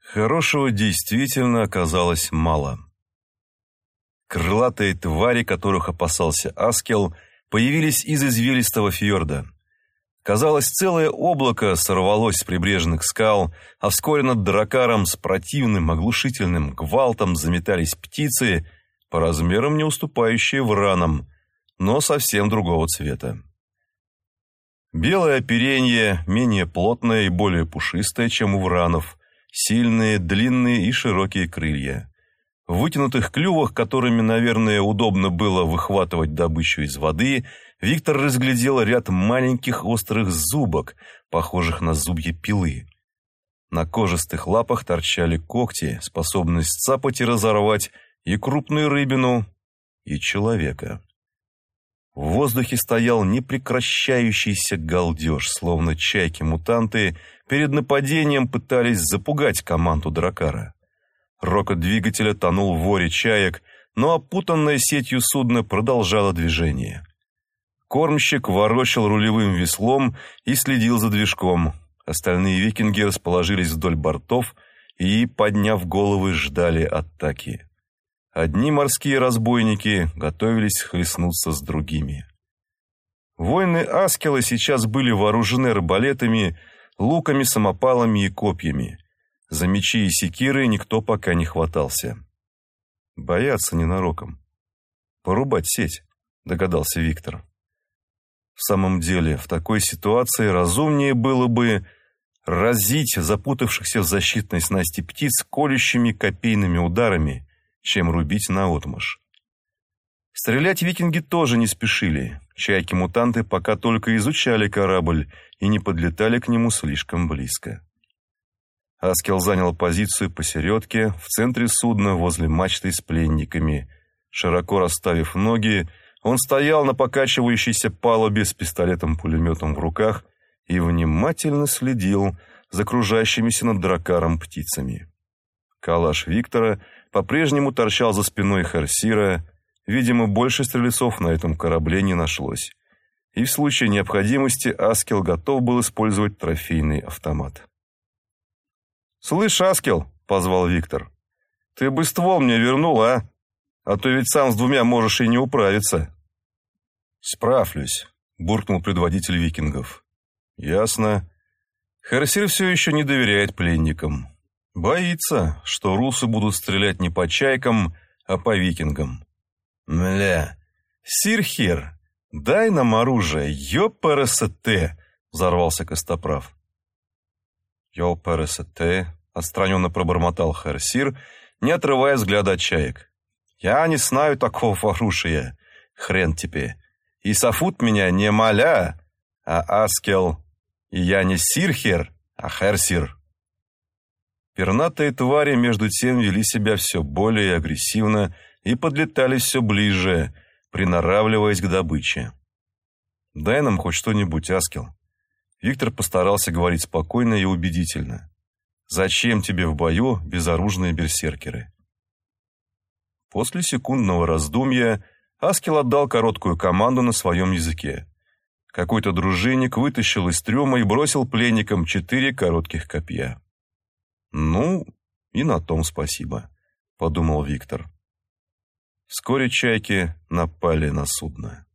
Хорошего действительно оказалось мало. Крылатые твари, которых опасался Аскел, появились из извилистого фьорда. Казалось, целое облако сорвалось с прибрежных скал, а вскоре над дракаром с противным оглушительным гвалтом заметались птицы, по размерам не уступающие вранам, но совсем другого цвета. Белое оперение, менее плотное и более пушистое, чем у вранов, сильные, длинные и широкие крылья. В вытянутых клювах, которыми, наверное, удобно было выхватывать добычу из воды, Виктор разглядел ряд маленьких острых зубок, похожих на зубья пилы. На кожистых лапах торчали когти, способные сцапать и разорвать и крупную рыбину, и человека. В воздухе стоял непрекращающийся галдеж, словно чайки-мутанты перед нападением пытались запугать команду Дракара. Рокот двигателя тонул в воре чаек, но опутанное сетью судно продолжало движение. Кормщик ворочал рулевым веслом и следил за движком. Остальные викинги расположились вдоль бортов и, подняв головы, ждали атаки. Одни морские разбойники готовились хлестнуться с другими. Воины Аскела сейчас были вооружены арбалетами, луками, самопалами и копьями. За мечи и секиры никто пока не хватался. Бояться ненароком. Порубать сеть, догадался Виктор. В самом деле, в такой ситуации разумнее было бы разить запутавшихся в защитной снасти птиц колющими копейными ударами чем рубить наотмашь. Стрелять викинги тоже не спешили. Чайки-мутанты пока только изучали корабль и не подлетали к нему слишком близко. Аскел занял позицию посередке, в центре судна, возле мачты с пленниками. Широко расставив ноги, он стоял на покачивающейся палубе с пистолетом-пулеметом в руках и внимательно следил за кружащимися над дракаром птицами. Калаш Виктора по-прежнему торчал за спиной Харсира, видимо, больше стрелецов на этом корабле не нашлось. И в случае необходимости Аскел готов был использовать трофейный автомат. «Слышь, Аскел!» — позвал Виктор. «Ты бы ствол мне вернул, а? А то ведь сам с двумя можешь и не управиться». «Справлюсь», — буркнул предводитель викингов. «Ясно. Харсир все еще не доверяет пленникам. Боится, что русы будут стрелять не по чайкам, а по викингам. «Мля, Сирхер, дай нам оружие, ёпрст!» — взорвался Костоправ. «Ёпрст!» — отстраненно пробормотал Харсир, не отрывая взгляда от чаек. «Я не знаю такого оружия, хрен тебе. И Сафут меня не маля, а Аскел. И я не Сирхер, а Херсир». Пернатые твари между тем вели себя все более агрессивно и подлетали все ближе, приноравливаясь к добыче. «Дай нам хоть что-нибудь, Аскел». Виктор постарался говорить спокойно и убедительно. «Зачем тебе в бою безоружные берсеркеры?» После секундного раздумья Аскел отдал короткую команду на своем языке. Какой-то дружинник вытащил из трюма и бросил пленникам четыре коротких копья. «Ну, и на том спасибо», — подумал Виктор. Вскоре чайки напали на судно.